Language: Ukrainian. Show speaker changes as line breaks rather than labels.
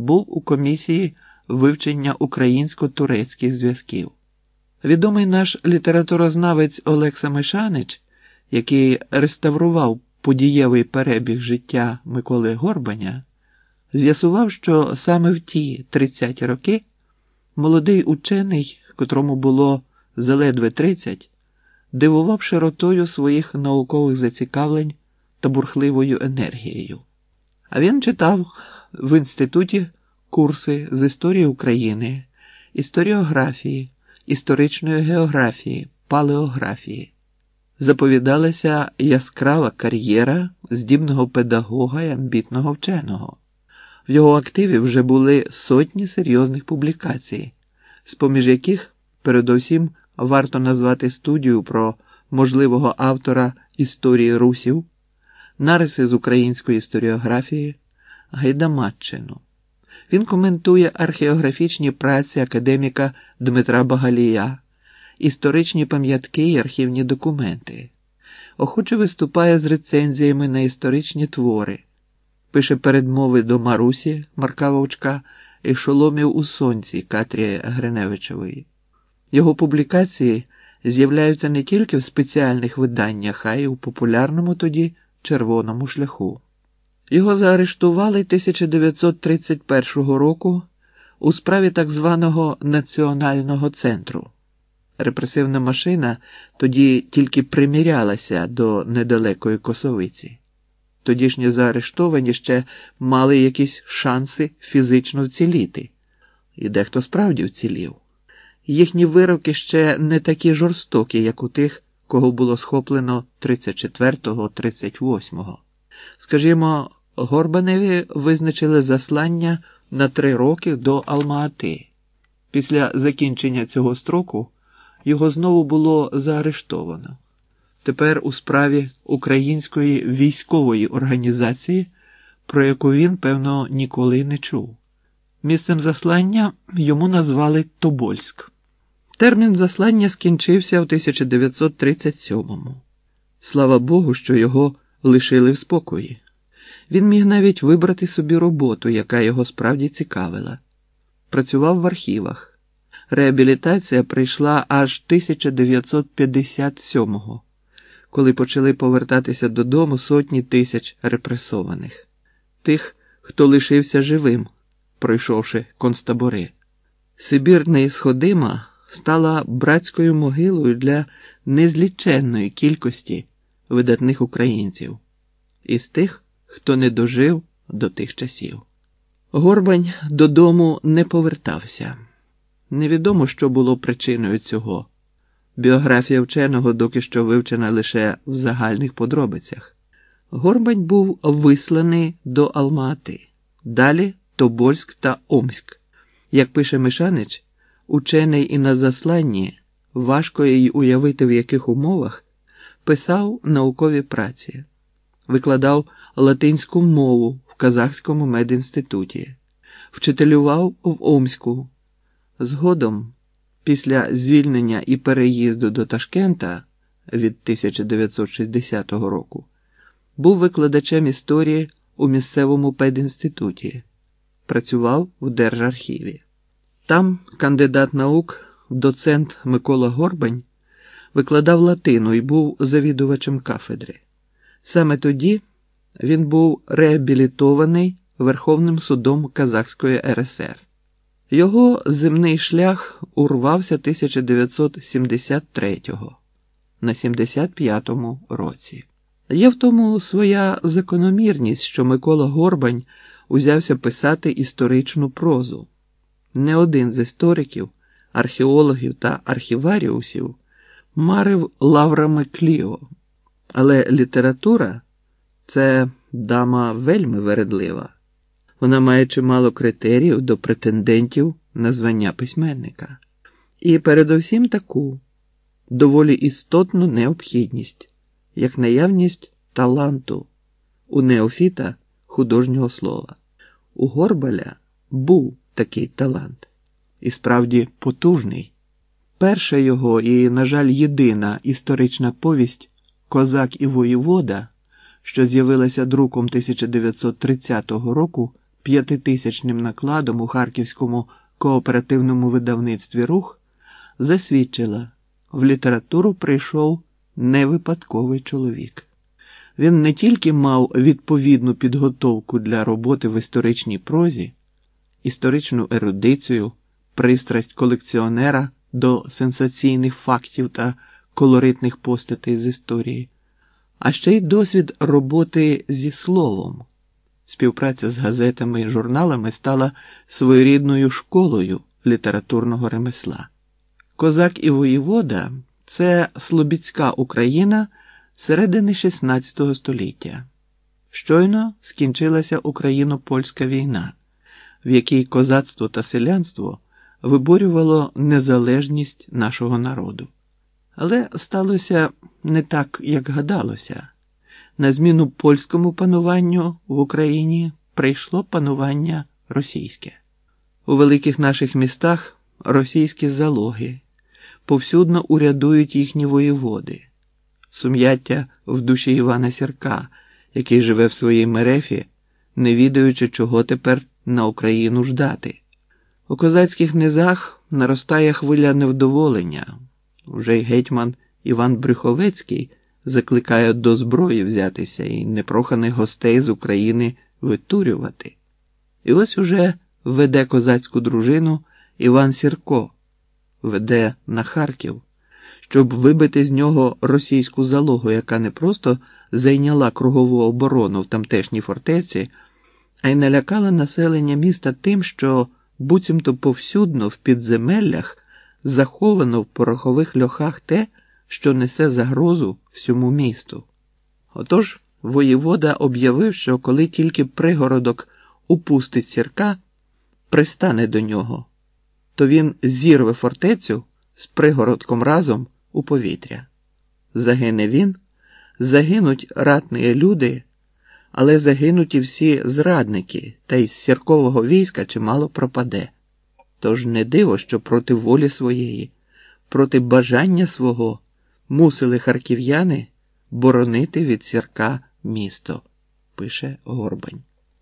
був у комісії вивчення українсько-турецьких зв'язків. Відомий наш літературознавець Олекса Мишанич, який реставрував подієвий перебіг життя Миколи Горбаня, з'ясував, що саме в ті 30 роки молодий учений, котрому було заледве 30, дивував широтою своїх наукових зацікавлень та бурхливою енергією. А він читав в інституті курси з історії України, історіографії, історичної географії, палеографії. Заповідалася яскрава кар'єра здібного педагога і амбітного вченого. В його активі вже були сотні серйозних публікацій, з поміж яких, передовсім, варто назвати студію про можливого автора історії русів, нариси з української історіографії, Гайдамаччину. Він коментує археографічні праці академіка Дмитра Багалія, історичні пам'ятки і архівні документи, охоче виступає з рецензіями на історичні твори, пише передмови до Марусі Марка Вовчка і Шоломів у Сонці Катрії Гриневичової. Його публікації з'являються не тільки в спеціальних виданнях, а й у популярному тоді червоному шляху. Його заарештували 1931 року у справі так званого Національного центру. Репресивна машина тоді тільки примірялася до недалекої косовиці. Тодішні заарештовані ще мали якісь шанси фізично вціліти, і дехто справді вцілів. Їхні вироки ще не такі жорстокі, як у тих, кого було схоплено 34-38. Скажімо, Горбаневі визначили заслання на три роки до Алмаати. Після закінчення цього строку його знову було заарештовано. Тепер у справі української військової організації, про яку він, певно, ніколи не чув. Місцем заслання йому назвали Тобольськ. Термін заслання скінчився у 1937-му. Слава Богу, що його лишили в спокої. Він міг навіть вибрати собі роботу, яка його справді цікавила. Працював в архівах. Реабілітація прийшла аж 1957-го, коли почали повертатися додому сотні тисяч репресованих, тих, хто лишився живим, пройшовши концтабори. Сибір неісходима стала братською могилою для незліченної кількості видатних українців із тих, хто не дожив до тих часів. Горбань додому не повертався. Невідомо, що було причиною цього. Біографія вченого доки що вивчена лише в загальних подробицях. Горбань був висланий до Алмати, далі Тобольськ та Омськ. Як пише Мишанич, учений і на засланні, важко їй уявити, в яких умовах писав наукові праці, викладав латинську мову в Казахському медінституті, вчителював в Омську. Згодом, після звільнення і переїзду до Ташкента від 1960 року, був викладачем історії у місцевому педінституті, працював в Держархіві. Там кандидат наук, доцент Микола Горбань, викладав латину і був завідувачем кафедри. Саме тоді він був реабілітований Верховним судом Казахської РСР. Його земний шлях урвався 1973-го, на 75-му році. Є в тому своя закономірність, що Микола Горбань узявся писати історичну прозу. Не один з істориків, археологів та архіваріусів марив лаврами Кліо, але література це дама вельми вередлива. Вона має чимало критеріїв до претендентів на звання письменника. І передусім таку доволі істотну необхідність, як наявність таланту у неофіта художнього слова. У Горбаля був такий талант, і справді потужний. Перша його і, на жаль, єдина історична повість Козак і воєвода, що з'явилася друком 1930 року п'ятитисячним накладом у харківському кооперативному видавництві рух засвідчила, в літературу прийшов невипадковий чоловік. Він не тільки мав відповідну підготовку для роботи в історичній прозі, історичну ерудицію, пристрасть колекціонера до сенсаційних фактів та колоритних постатей з історії, а ще й досвід роботи зі словом. Співпраця з газетами і журналами стала своєрідною школою літературного ремесла. Козак і воєвода це Слобідська Україна середини XVI століття. Щойно скінчилася Україно-Польська війна, в якій козацтво та селянство виборювало незалежність нашого народу. Але сталося не так, як гадалося. На зміну польському пануванню в Україні прийшло панування російське. У великих наших містах російські залоги повсюдно урядують їхні воєводи, сум'яття в душі Івана Сірка, який живе в своїй мерефі, не відаючи, чого тепер на Україну ждати. У козацьких низах наростає хвиля невдоволення. Вже й гетьман Іван Брюховецький закликає до зброї взятися і непроханих гостей з України витурювати. І ось уже веде козацьку дружину Іван Сірко, веде на Харків, щоб вибити з нього російську залогу, яка не просто зайняла кругову оборону в тамтешній фортеці, а й налякала населення міста тим, що буцімто повсюдно в підземеллях заховано в порохових льохах те, що несе загрозу всьому місту. Отож воєвода об'явив, що коли тільки пригородок упустить сірка, пристане до нього, то він зірве фортецю з пригородком разом у повітря. Загине він, загинуть ратні люди, але загинуть і всі зрадники, та й з сіркового війська чимало пропаде. Тож не диво, що проти волі своєї, проти бажання свого мусили харків'яни боронити від сірка місто, пише Горбань.